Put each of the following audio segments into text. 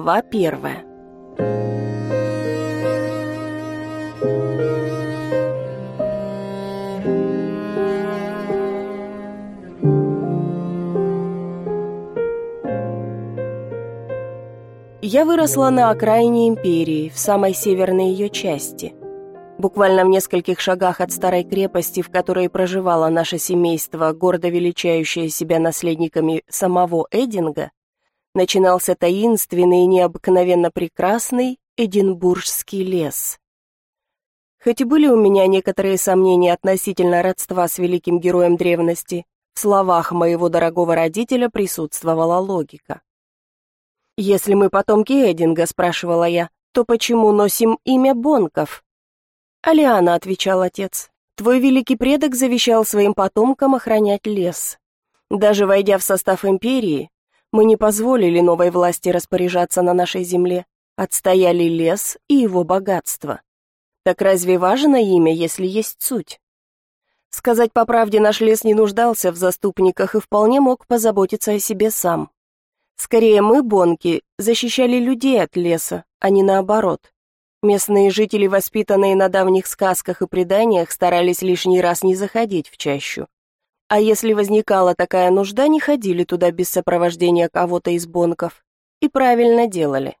Глава первая Я выросла на окраине империи, в самой северной ее части. Буквально в нескольких шагах от старой крепости, в которой проживало наше семейство, гордо величающее себя наследниками самого Эдинга, начинался таинственный и необыкновенно прекрасный Эдинбургский лес. Хоть и были у меня некоторые сомнения относительно родства с великим героем древности, в словах моего дорогого родителя присутствовала логика. «Если мы потомки Эдинга», — спрашивала я, — «то почему носим имя Бонков?» «Алиана», — отвечал отец, — «твой великий предок завещал своим потомкам охранять лес. Даже войдя в состав империи, мы не позволили новой власти распоряжаться на нашей земле, отстояли лес и его богатство. Так разве важно имя, если есть суть?» Сказать по правде, наш лес не нуждался в заступниках и вполне мог позаботиться о себе сам. Скорее мы, бонки, защищали людей от леса, а не наоборот. Местные жители, воспитанные на давних сказках и преданиях, старались лишний раз не заходить в чащу. А если возникала такая нужда, не ходили туда без сопровождения кого-то из бонков. И правильно делали.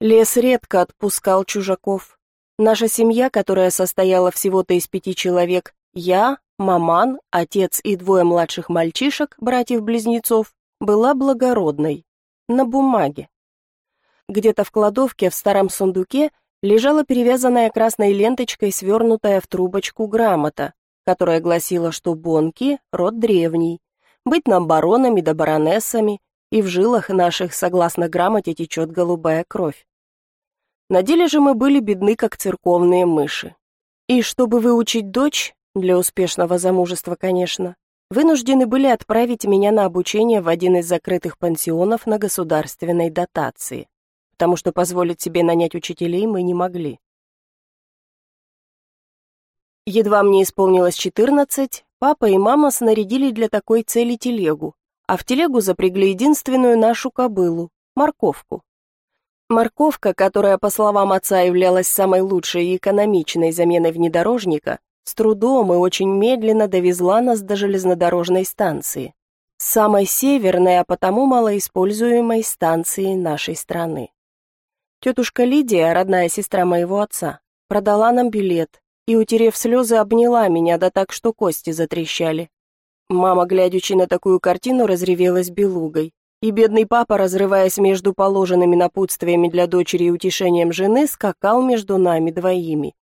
Лес редко отпускал чужаков. Наша семья, которая состояла всего-то из пяти человек, я, маман, отец и двое младших мальчишек, братьев-близнецов, была благородной, на бумаге. Где-то в кладовке в старом сундуке лежала перевязанная красной ленточкой свернутая в трубочку грамота, которая гласила, что Бонки — род древний, быть нам баронами да баронессами, и в жилах наших, согласно грамоте, течет голубая кровь. На деле же мы были бедны, как церковные мыши. И чтобы выучить дочь, для успешного замужества, конечно, вынуждены были отправить меня на обучение в один из закрытых пансионов на государственной дотации, потому что позволить себе нанять учителей мы не могли. Едва мне исполнилось 14, папа и мама снарядили для такой цели телегу, а в телегу запрягли единственную нашу кобылу — морковку. Морковка, которая, по словам отца, являлась самой лучшей и экономичной заменой внедорожника, с трудом и очень медленно довезла нас до железнодорожной станции, самой северной, а потому малоиспользуемой станции нашей страны. Тетушка Лидия, родная сестра моего отца, продала нам билет и, утерев слезы, обняла меня, да так, что кости затрещали. Мама, глядячи на такую картину, разревелась белугой, и бедный папа, разрываясь между положенными напутствиями для дочери и утешением жены, скакал между нами двоими.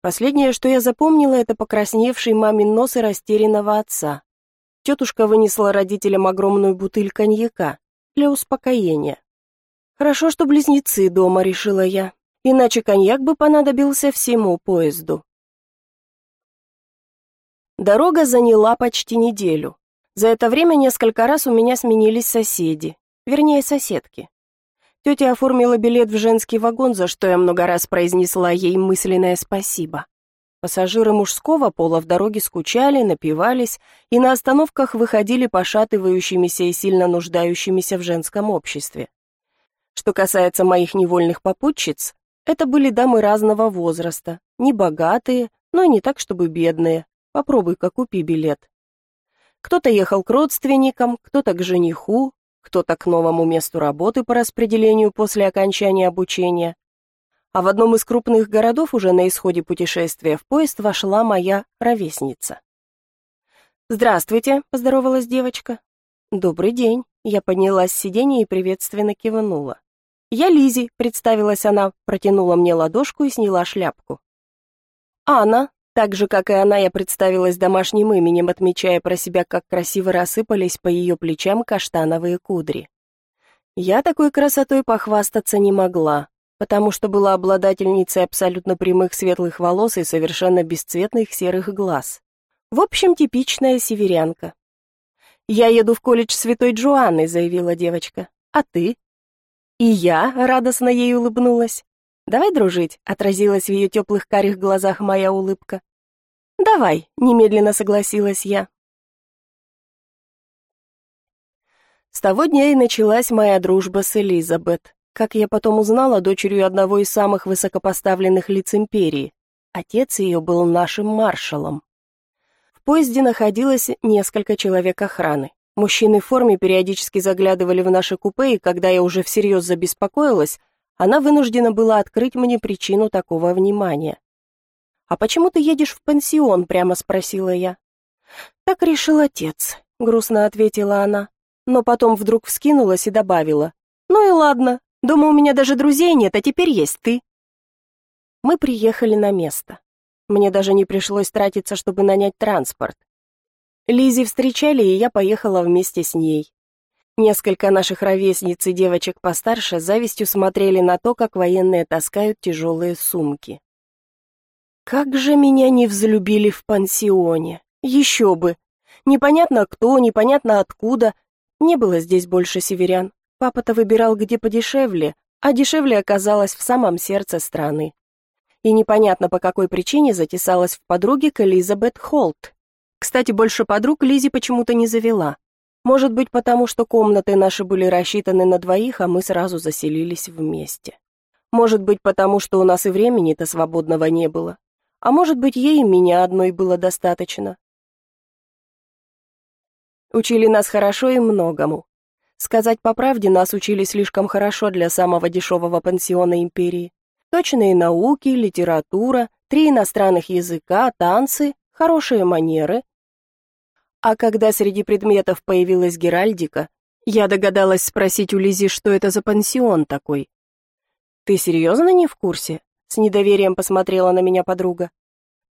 Последнее, что я запомнила, это покрасневший мамин нос и растерянного отца. Тетушка вынесла родителям огромную бутыль коньяка для успокоения. Хорошо, что близнецы дома, решила я, иначе коньяк бы понадобился всему поезду. Дорога заняла почти неделю. За это время несколько раз у меня сменились соседи, вернее, соседки. Тетя оформила билет в женский вагон, за что я много раз произнесла ей мысленное спасибо. Пассажиры мужского пола в дороге скучали, напивались и на остановках выходили пошатывающимися и сильно нуждающимися в женском обществе. Что касается моих невольных попутчиц, это были дамы разного возраста, не богатые, но и не так, чтобы бедные. Попробуй-ка купи билет. Кто-то ехал к родственникам, кто-то к жениху, кто-то к новому месту работы по распределению после окончания обучения. А в одном из крупных городов уже на исходе путешествия в поезд вошла моя ровесница. «Здравствуйте», — поздоровалась девочка. «Добрый день». Я поднялась с сиденья и приветственно кивнула. «Я Лизи», — представилась она, протянула мне ладошку и сняла шляпку. «Анна», так же, как и она, я представилась домашним именем, отмечая про себя, как красиво рассыпались по ее плечам каштановые кудри. Я такой красотой похвастаться не могла, потому что была обладательницей абсолютно прямых светлых волос и совершенно бесцветных серых глаз. В общем, типичная северянка. «Я еду в колледж Святой Джоанны», — заявила девочка. «А ты?» «И я», — радостно ей улыбнулась. «Давай дружить», — отразилась в ее теплых карих глазах моя улыбка. «Давай», — немедленно согласилась я. С того дня и началась моя дружба с Элизабет, как я потом узнала, дочерью одного из самых высокопоставленных лиц империи. Отец ее был нашим маршалом. В поезде находилось несколько человек охраны. Мужчины в форме периодически заглядывали в наши купе, и когда я уже всерьез забеспокоилась, она вынуждена была открыть мне причину такого внимания. «А почему ты едешь в пансион?» — прямо спросила я. «Так решил отец», — грустно ответила она, но потом вдруг вскинулась и добавила. «Ну и ладно, думаю, у меня даже друзей нет, а теперь есть ты». Мы приехали на место. Мне даже не пришлось тратиться, чтобы нанять транспорт. Лизи встречали, и я поехала вместе с ней. Несколько наших ровесниц и девочек постарше завистью смотрели на то, как военные таскают тяжелые сумки. Как же меня не взлюбили в пансионе. Еще бы. Непонятно кто, непонятно откуда. Не было здесь больше северян. Папа-то выбирал где подешевле, а дешевле оказалось в самом сердце страны. И непонятно по какой причине затесалась в подруге к Элизабет Холт. Кстати, больше подруг Лизи почему-то не завела. Может быть, потому что комнаты наши были рассчитаны на двоих, а мы сразу заселились вместе. Может быть, потому что у нас и времени-то свободного не было. А может быть, ей и меня одной было достаточно. Учили нас хорошо и многому. Сказать по правде, нас учили слишком хорошо для самого дешевого пансиона империи. Точные науки, литература, три иностранных языка, танцы, хорошие манеры — а когда среди предметов появилась Геральдика, я догадалась спросить у Лизи, что это за пансион такой. «Ты серьезно не в курсе?» — с недоверием посмотрела на меня подруга.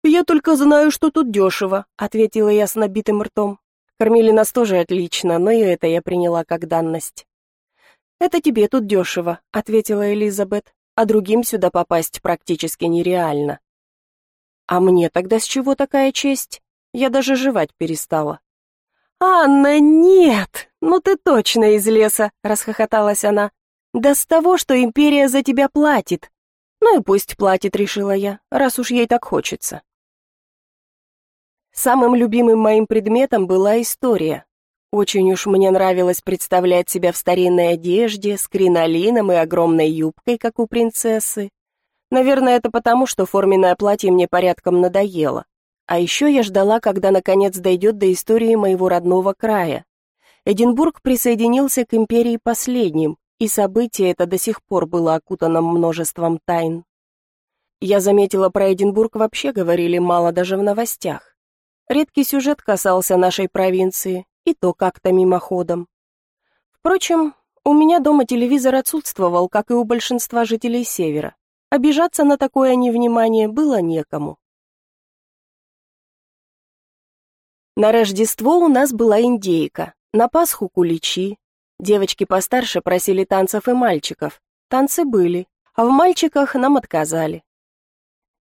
«Я только знаю, что тут дешево», — ответила я с набитым ртом. Кормили нас тоже отлично, но и это я приняла как данность. «Это тебе тут дешево», — ответила Элизабет, «а другим сюда попасть практически нереально». «А мне тогда с чего такая честь?» Я даже жевать перестала. «Анна, нет! Ну ты точно из леса!» — расхохоталась она. «Да с того, что империя за тебя платит!» «Ну и пусть платит», — решила я, раз уж ей так хочется. Самым любимым моим предметом была история. Очень уж мне нравилось представлять себя в старинной одежде, с кринолином и огромной юбкой, как у принцессы. Наверное, это потому, что форменное платье мне порядком надоело. А еще я ждала, когда наконец дойдет до истории моего родного края. Эдинбург присоединился к империи последним, и событие это до сих пор было окутано множеством тайн. Я заметила, про Эдинбург вообще говорили мало даже в новостях. Редкий сюжет касался нашей провинции, и то как-то мимоходом. Впрочем, у меня дома телевизор отсутствовал, как и у большинства жителей Севера. Обижаться на такое невнимание было некому. На Рождество у нас была индейка, на Пасху куличи. Девочки постарше просили танцев и мальчиков. Танцы были, а в мальчиках нам отказали.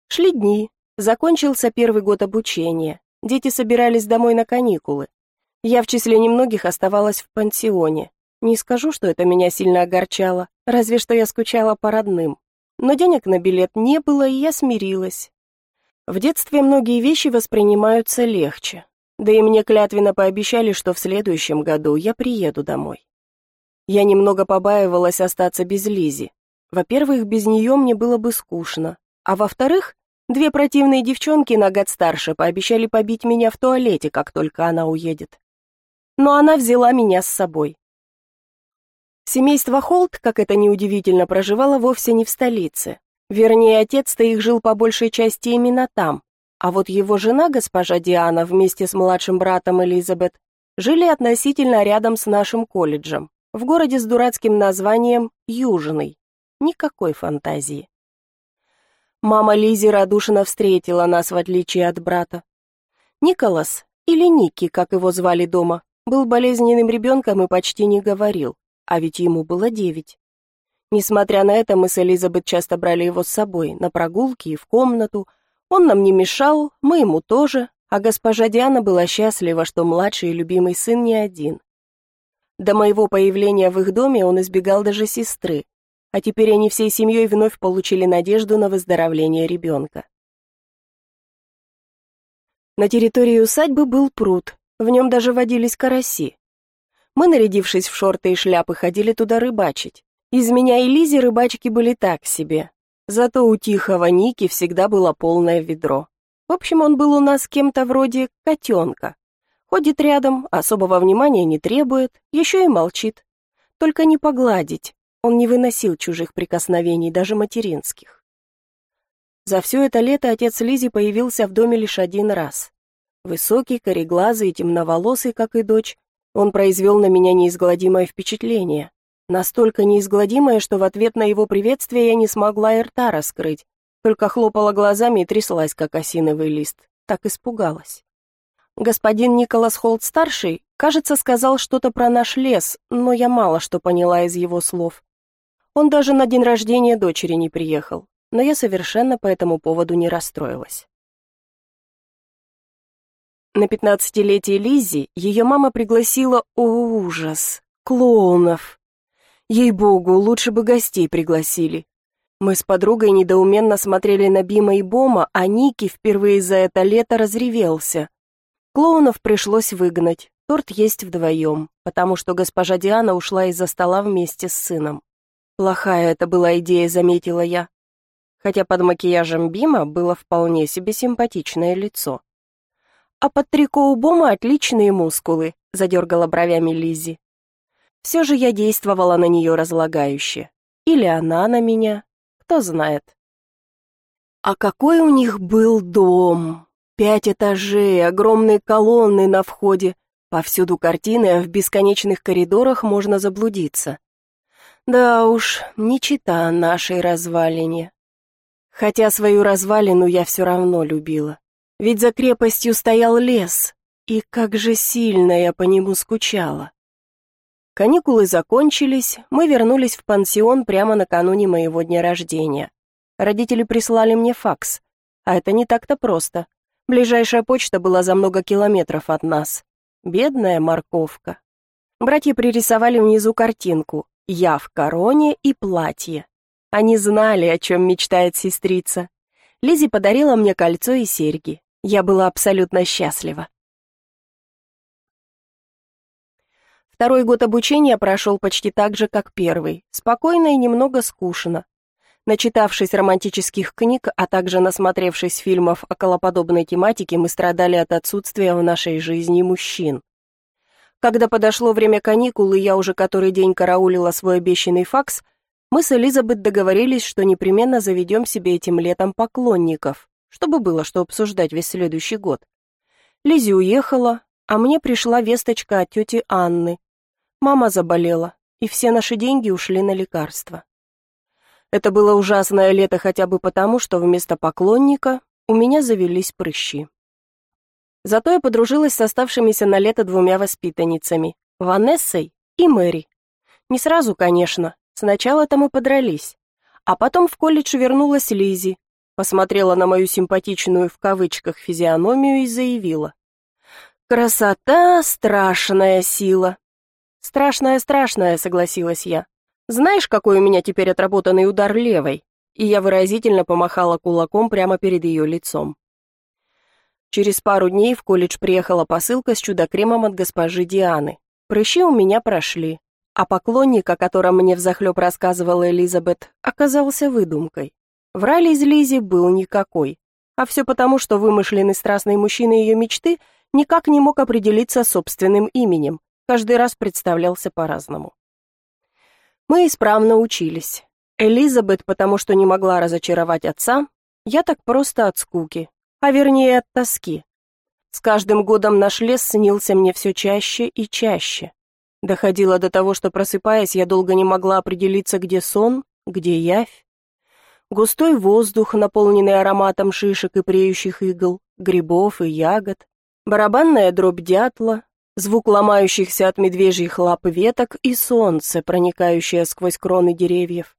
Шли дни, закончился первый год обучения. Дети собирались домой на каникулы. Я в числе немногих оставалась в пансионе. Не скажу, что это меня сильно огорчало, разве что я скучала по родным. Но денег на билет не было, и я смирилась. В детстве многие вещи воспринимаются легче, да и мне клятвенно пообещали, что в следующем году я приеду домой. Я немного побаивалась остаться без Лизи. Во-первых, без нее мне было бы скучно. А во-вторых, две противные девчонки на год старше пообещали побить меня в туалете, как только она уедет. Но она взяла меня с собой. Семейство Холт, как это неудивительно, проживало вовсе не в столице. Вернее, отец-то их жил по большей части именно там, а вот его жена, госпожа Диана, вместе с младшим братом Элизабет, жили относительно рядом с нашим колледжем, в городе с дурацким названием Южный. Никакой фантазии. Мама Лизи радушно встретила нас, в отличие от брата. Николас, или Ники, как его звали дома, был болезненным ребенком и почти не говорил, а ведь ему было девять. Несмотря на это, мы с Элизабет часто брали его с собой на прогулки и в комнату, он нам не мешал, мы ему тоже, а госпожа Диана была счастлива, что младший и любимый сын не один. До моего появления в их доме он избегал даже сестры, а теперь они всей семьей вновь получили надежду на выздоровление ребенка. На территории усадьбы был пруд, в нем даже водились караси. Мы, нарядившись в шорты и шляпы, ходили туда рыбачить. Из меня и Лизи рыбачки были так себе. Зато у тихого Ники всегда было полное ведро. В общем, он был у нас кем-то вроде котенка. Ходит рядом, особого внимания не требует, еще и молчит. Только не погладить. Он не выносил чужих прикосновений, даже материнских. За все это лето отец Лизи появился в доме лишь один раз. Высокий, кореглазый и темноволосый, как и дочь, он произвел на меня неизгладимое впечатление. Настолько неизгладимое, что в ответ на его приветствие я не смогла и рта раскрыть, только хлопала глазами и тряслась, как осиновый лист. Так испугалась. Господин Николас Холт-старший, кажется, сказал что-то про наш лес, но я мало что поняла из его слов. Он даже на день рождения дочери не приехал, но я совершенно по этому поводу не расстроилась. На пятнадцатилетие Лиззи ее мама пригласила, о ужас, клоунов. Ей-богу, лучше бы гостей пригласили. Мы с подругой недоуменно смотрели на Бима и Бома, а Ники впервые за это лето разревелся. Клоунов пришлось выгнать, торт есть вдвоем, потому что госпожа Диана ушла из-за стола вместе с сыном. Плохая это была идея, заметила я. Хотя под макияжем Бима было вполне себе симпатичное лицо. «А под трико у Бома отличные мускулы», — задергала бровями Лиззи. Все же я действовала на нее разлагающе. Или она на меня, кто знает. А какой у них был дом! Пять этажей, огромные колонны на входе, повсюду картины, а в бесконечных коридорах можно заблудиться. Да уж, не чита нашей развалине. Хотя свою развалину я все равно любила. Ведь за крепостью стоял лес, и как же сильно я по нему скучала. Каникулы закончились, мы вернулись в пансион прямо накануне моего дня рождения. Родители прислали мне факс, а это не так-то просто. Ближайшая почта была за много километров от нас. Бедная морковка. Братья пририсовали внизу картинку «Я в короне и платье». Они знали, о чем мечтает сестрица. Лизи подарила мне кольцо и серьги. Я была абсолютно счастлива. Второй год обучения прошел почти так же, как первый, спокойно и немного скучно. Начитавшись романтических книг, а также насмотревшись фильмов о колоподобной тематике, мы страдали от отсутствия в нашей жизни мужчин. Когда подошло время каникул, и я уже который день караулила свой обещанный факс, мы с Элизабет договорились, что непременно заведем себе этим летом поклонников чтобы было что обсуждать весь следующий год. Лизи уехала, а мне пришла весточка от тети Анны. Мама заболела, и все наши деньги ушли на лекарства. Это было ужасное лето хотя бы потому, что вместо поклонника у меня завелись прыщи. Зато я подружилась с оставшимися на лето двумя воспитанницами, Ванессой и Мэри. Не сразу, конечно, сначала-то мы подрались. А потом в колледж вернулась Лизи, посмотрела на мою симпатичную в кавычках физиономию и заявила. «Красота — страшная сила». «Страшная-страшная», — согласилась я. «Знаешь, какой у меня теперь отработанный удар левой?» И я выразительно помахала кулаком прямо перед ее лицом. Через пару дней в колледж приехала посылка с чудо-кремом от госпожи Дианы. Прыщи у меня прошли, а поклонник, о котором мне взахлеб рассказывала Элизабет, оказался выдумкой. Врали из Лизи был никакой. А все потому, что вымышленный страстный мужчина ее мечты никак не мог определиться собственным именем, каждый раз представлялся по-разному. Мы исправно учились. Элизабет, потому что не могла разочаровать отца, я так просто от скуки, а вернее от тоски. С каждым годом наш лес снился мне все чаще и чаще. Доходило до того, что, просыпаясь, я долго не могла определиться, где сон, где явь. Густой воздух, наполненный ароматом шишек и преющих игл, грибов и ягод, барабанная дробь дятла, звук ломающихся от медвежьих лап веток и солнце, проникающее сквозь кроны деревьев.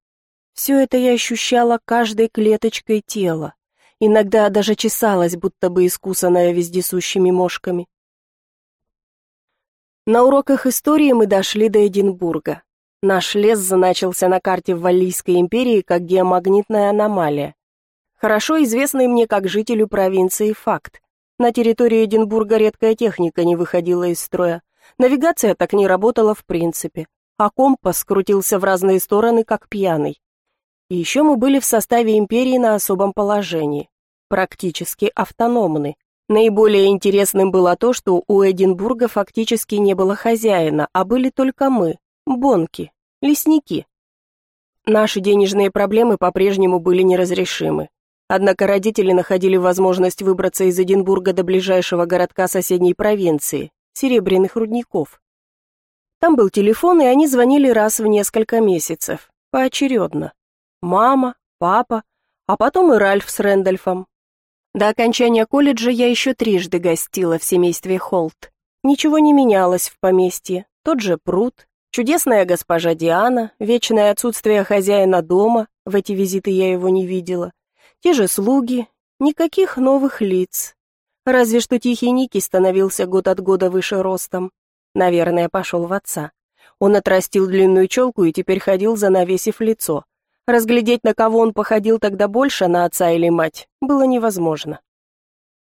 Все это я ощущала каждой клеточкой тела, иногда даже чесалась, будто бы искусанная вездесущими мошками. На уроках истории мы дошли до Эдинбурга. Наш лес значился на карте Валлийской империи как геомагнитная аномалия. Хорошо известный мне как жителю провинции факт. На территории Эдинбурга редкая техника не выходила из строя. Навигация так не работала в принципе, а компас скрутился в разные стороны, как пьяный. И еще мы были в составе империи на особом положении, практически автономны. Наиболее интересным было то, что у Эдинбурга фактически не было хозяина, а были только мы, бонки, лесники. Наши денежные проблемы по-прежнему были неразрешимы. Однако родители находили возможность выбраться из Эдинбурга до ближайшего городка соседней провинции, Серебряных рудников. Там был телефон, и они звонили раз в несколько месяцев, поочередно. Мама, папа, а потом и Ральф с Рэндольфом. До окончания колледжа я еще трижды гостила в семействе Холт. Ничего не менялось в поместье. Тот же пруд, чудесная госпожа Диана, вечное отсутствие хозяина дома, в эти визиты я его не видела. Те же слуги, никаких новых лиц. Разве что тихий Ники становился год от года выше ростом. Наверное, пошел в отца. Он отрастил длинную челку и теперь ходил, занавесив лицо. Разглядеть, на кого он походил тогда больше, на отца или мать, было невозможно.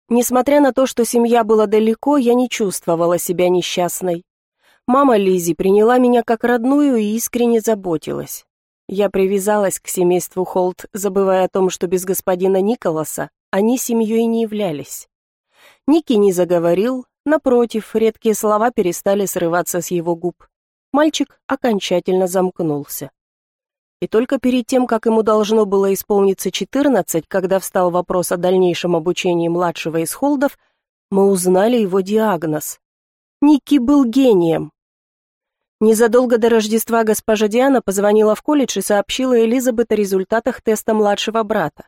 Несмотря на то, что семья была далеко, я не чувствовала себя несчастной. Мама Лизи приняла меня как родную и искренне заботилась. Я привязалась к семейству Холт, забывая о том, что без господина Николаса они семьей не являлись. Ники не заговорил, напротив, редкие слова перестали срываться с его губ. Мальчик окончательно замкнулся. И только перед тем, как ему должно было исполниться 14, когда встал вопрос о дальнейшем обучении младшего из Холдов, мы узнали его диагноз. Ники был гением. Незадолго до Рождества госпожа Диана позвонила в колледж и сообщила Элизабет о результатах теста младшего брата.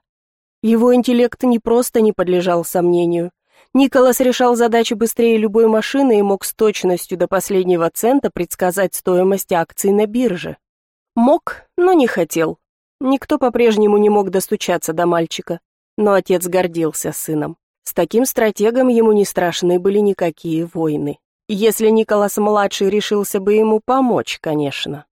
Его интеллект не просто не подлежал сомнению. Николас решал задачи быстрее любой машины и мог с точностью до последнего цента предсказать стоимость акций на бирже. Мог, но не хотел. Никто по-прежнему не мог достучаться до мальчика, но отец гордился сыном. С таким стратегом ему не страшны были никакие войны. Если Николас-младший решился бы ему помочь, конечно.